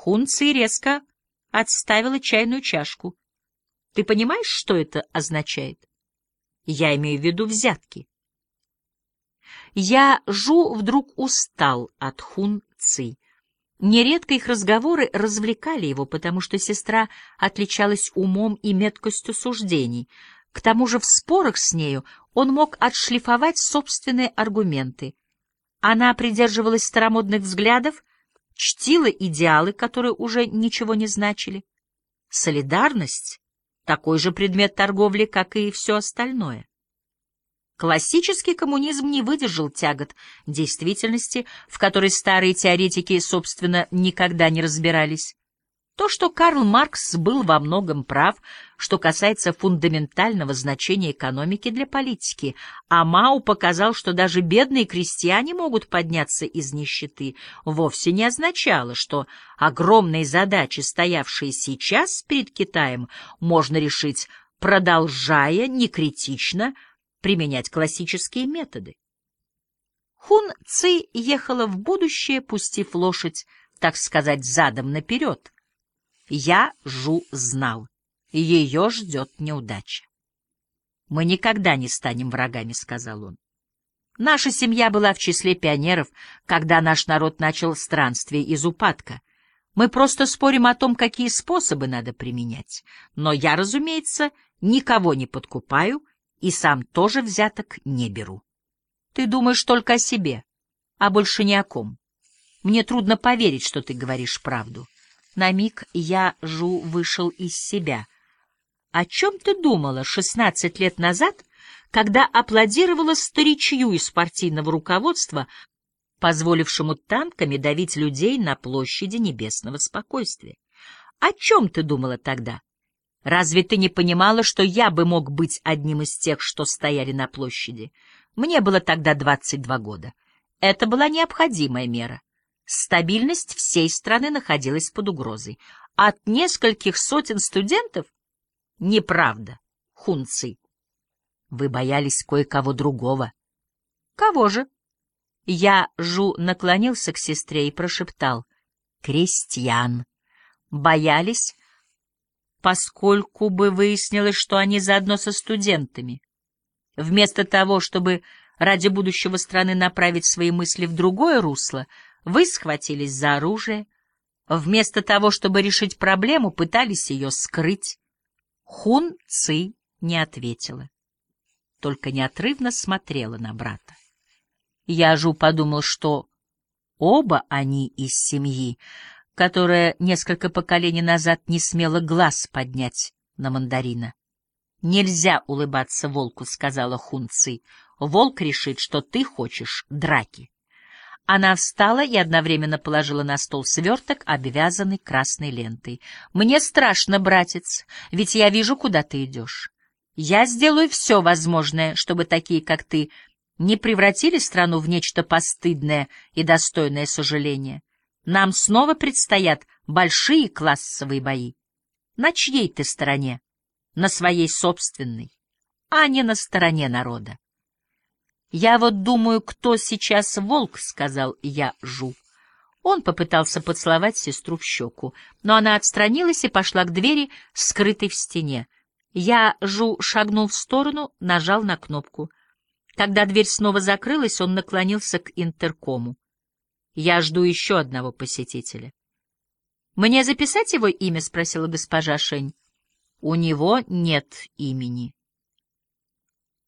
Хунци резко отставила чайную чашку. Ты понимаешь, что это означает? Я имею в виду взятки. Я Жу вдруг устал от Хун Ци. Нередко их разговоры развлекали его, потому что сестра отличалась умом и меткостью суждений. К тому же в спорах с нею он мог отшлифовать собственные аргументы. Она придерживалась старомодных взглядов, чтила идеалы, которые уже ничего не значили. Солидарность — такой же предмет торговли, как и все остальное. Классический коммунизм не выдержал тягот действительности, в которой старые теоретики, собственно, никогда не разбирались. То, что Карл Маркс был во многом прав, что касается фундаментального значения экономики для политики, а Мау показал, что даже бедные крестьяне могут подняться из нищеты, вовсе не означало, что огромные задачи, стоявшие сейчас перед Китаем, можно решить, продолжая некритично применять классические методы. Хун Ци ехала в будущее, пустив лошадь, так сказать, задом наперед, я Жу знал. Ее ждет неудача. «Мы никогда не станем врагами», — сказал он. «Наша семья была в числе пионеров, когда наш народ начал странствие из упадка. Мы просто спорим о том, какие способы надо применять. Но я, разумеется, никого не подкупаю и сам тоже взяток не беру. Ты думаешь только о себе, а больше ни о ком. Мне трудно поверить, что ты говоришь правду». На миг я, Жу, вышел из себя. О чем ты думала шестнадцать лет назад, когда аплодировала старичью из партийного руководства, позволившему танками давить людей на площади небесного спокойствия? О чем ты думала тогда? Разве ты не понимала, что я бы мог быть одним из тех, что стояли на площади? Мне было тогда двадцать два года. Это была необходимая мера. Стабильность всей страны находилась под угрозой. От нескольких сотен студентов? Неправда, хунцы. Вы боялись кое-кого другого. Кого же? Я, Жу, наклонился к сестре и прошептал. Крестьян. Боялись, поскольку бы выяснилось, что они заодно со студентами. Вместо того, чтобы ради будущего страны направить свои мысли в другое русло, вы схватились за оружие. Вместо того, чтобы решить проблему, пытались ее скрыть. Хун Ци не ответила, только неотрывно смотрела на брата. Яжу подумал, что оба они из семьи, которая несколько поколений назад не смела глаз поднять на мандарина. «Нельзя улыбаться волку», — сказала Хунци. «Волк решит, что ты хочешь драки». Она встала и одновременно положила на стол сверток, обвязанный красной лентой. «Мне страшно, братец, ведь я вижу, куда ты идешь. Я сделаю все возможное, чтобы такие, как ты, не превратили страну в нечто постыдное и достойное сожаления. Нам снова предстоят большие классовые бои. На чьей ты стороне? На своей собственной, а не на стороне народа. «Я вот думаю, кто сейчас волк», — сказал я Жу. Он попытался поцеловать сестру в щеку, но она отстранилась и пошла к двери, скрытой в стене. Я Жу шагнул в сторону, нажал на кнопку. Когда дверь снова закрылась, он наклонился к интеркому. «Я жду еще одного посетителя». «Мне записать его имя?» — спросила госпожа Шень. «У него нет имени».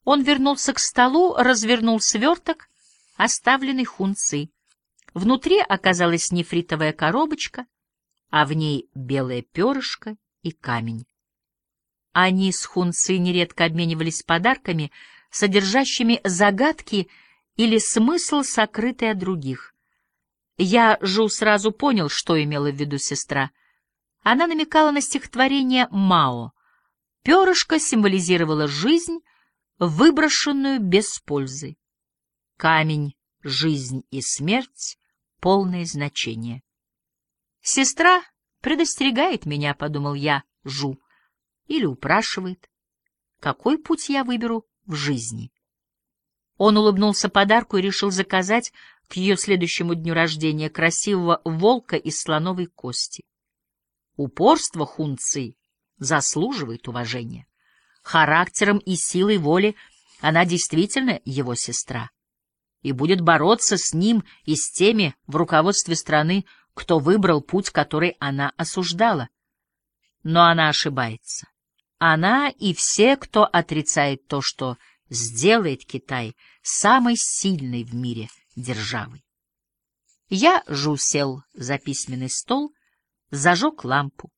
Он вернулся к столу, развернул сверток, оставленный хунци. Внутри оказалась нефритовая коробочка, а в ней белое перышко и камень. Они с хунци нередко обменивались подарками, содержащими загадки или смысл, сокрытый от других. Я, Жу, сразу понял, что имела в виду сестра. Она намекала на стихотворение Мао. Перышко символизировало жизнь, выброшенную без пользы. Камень, жизнь и смерть — полное значение. Сестра предостерегает меня, — подумал я, Жу, или упрашивает, какой путь я выберу в жизни. Он улыбнулся подарку и решил заказать к ее следующему дню рождения красивого волка из слоновой кости. Упорство хунцы заслуживает уважения. Характером и силой воли она действительно его сестра и будет бороться с ним и с теми в руководстве страны, кто выбрал путь, который она осуждала. Но она ошибается. Она и все, кто отрицает то, что сделает Китай самой сильной в мире державой. Я Жу сел за письменный стол, зажег лампу,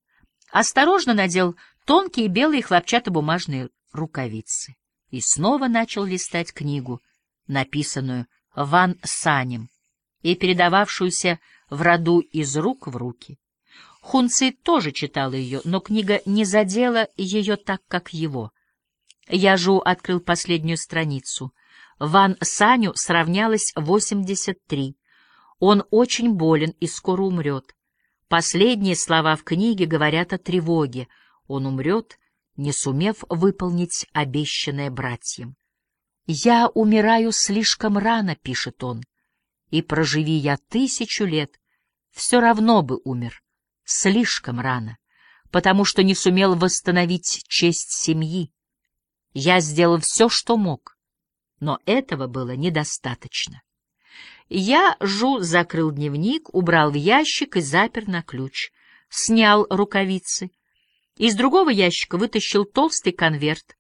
осторожно надел тонкие белые хлопчатобумажные рукавицы и снова начал листать книгу, написанную Ван Санем и передававшуюся в роду из рук в руки. Хунци тоже читал ее, но книга не задела ее так, как его. Яжу открыл последнюю страницу. Ван Саню сравнялось 83. Он очень болен и скоро умрет. Последние слова в книге говорят о тревоге. Он умрет, не сумев выполнить обещанное братьям. «Я умираю слишком рано», — пишет он, — «и проживи я тысячу лет, все равно бы умер, слишком рано, потому что не сумел восстановить честь семьи. Я сделал все, что мог, но этого было недостаточно. Я, Жу, закрыл дневник, убрал в ящик и запер на ключ, снял рукавицы. Из другого ящика вытащил толстый конверт,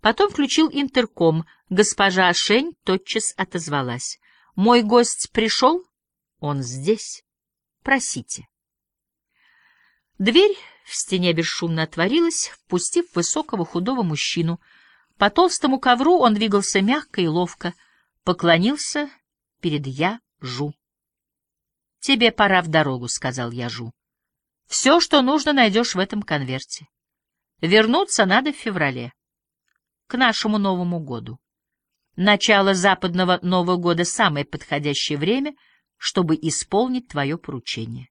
потом включил интерком. Госпожа Шень тотчас отозвалась. «Мой гость пришел? Он здесь. Просите». Дверь в стене бесшумно отворилась, впустив высокого худого мужчину. По толстому ковру он двигался мягко и ловко, поклонился перед Я-Жу. — Тебе пора в дорогу, — сказал Я-Жу. — Все, что нужно, найдешь в этом конверте. Вернуться надо в феврале, к нашему Новому году. Начало западного Нового года — самое подходящее время, чтобы исполнить твое поручение.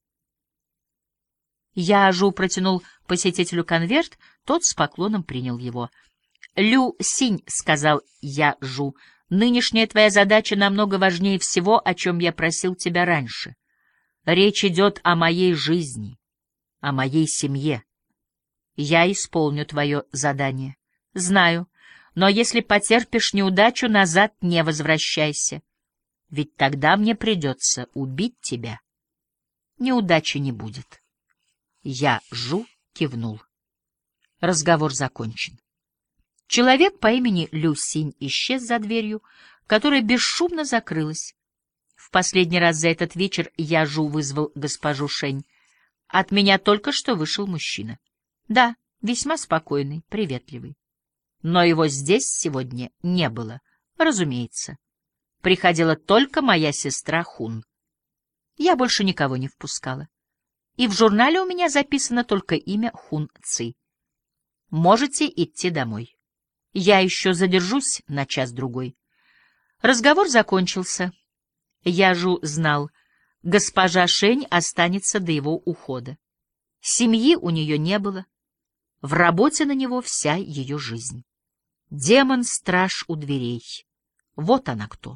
Я-Жу протянул посетителю конверт, тот с поклоном принял его. — Лю Синь, — сказал Я-Жу, — Нынешняя твоя задача намного важнее всего, о чем я просил тебя раньше. Речь идет о моей жизни, о моей семье. Я исполню твое задание. Знаю, но если потерпишь неудачу, назад не возвращайся. Ведь тогда мне придется убить тебя. Неудачи не будет. Я Жу кивнул. Разговор закончен. Человек по имени Люсинь исчез за дверью, которая бесшумно закрылась. В последний раз за этот вечер Яжу вызвал госпожу Шень. От меня только что вышел мужчина. Да, весьма спокойный, приветливый. Но его здесь сегодня не было, разумеется. Приходила только моя сестра Хун. Я больше никого не впускала. И в журнале у меня записано только имя Хун Ци. Можете идти домой. Я еще задержусь на час-другой. Разговор закончился. Я же знал, госпожа Шень останется до его ухода. Семьи у нее не было. В работе на него вся ее жизнь. Демон-страж у дверей. Вот она кто.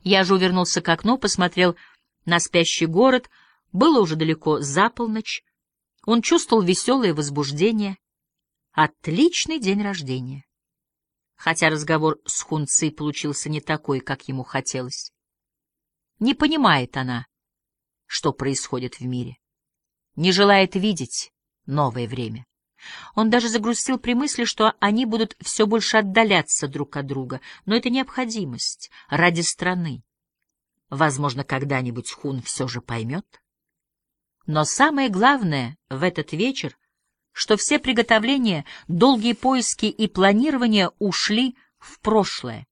Я же увернулся к окну, посмотрел на спящий город. Было уже далеко за полночь. Он чувствовал веселое возбуждение — Отличный день рождения. Хотя разговор с Хунцей получился не такой, как ему хотелось. Не понимает она, что происходит в мире. Не желает видеть новое время. Он даже загрустил при мысли, что они будут все больше отдаляться друг от друга, но это необходимость ради страны. Возможно, когда-нибудь Хун все же поймет. Но самое главное в этот вечер что все приготовления, долгие поиски и планирование ушли в прошлое.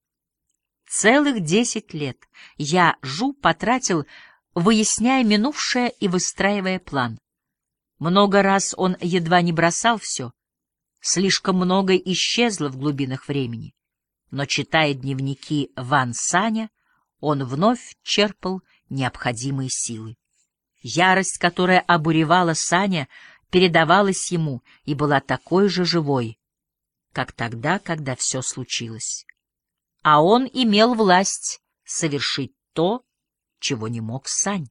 Целых десять лет я, Жу, потратил, выясняя минувшее и выстраивая план. Много раз он едва не бросал все. Слишком много исчезло в глубинах времени. Но, читая дневники Ван Саня, он вновь черпал необходимые силы. Ярость, которая обуревала Саня, передавалась ему и была такой же живой, как тогда, когда все случилось. А он имел власть совершить то, чего не мог Сань.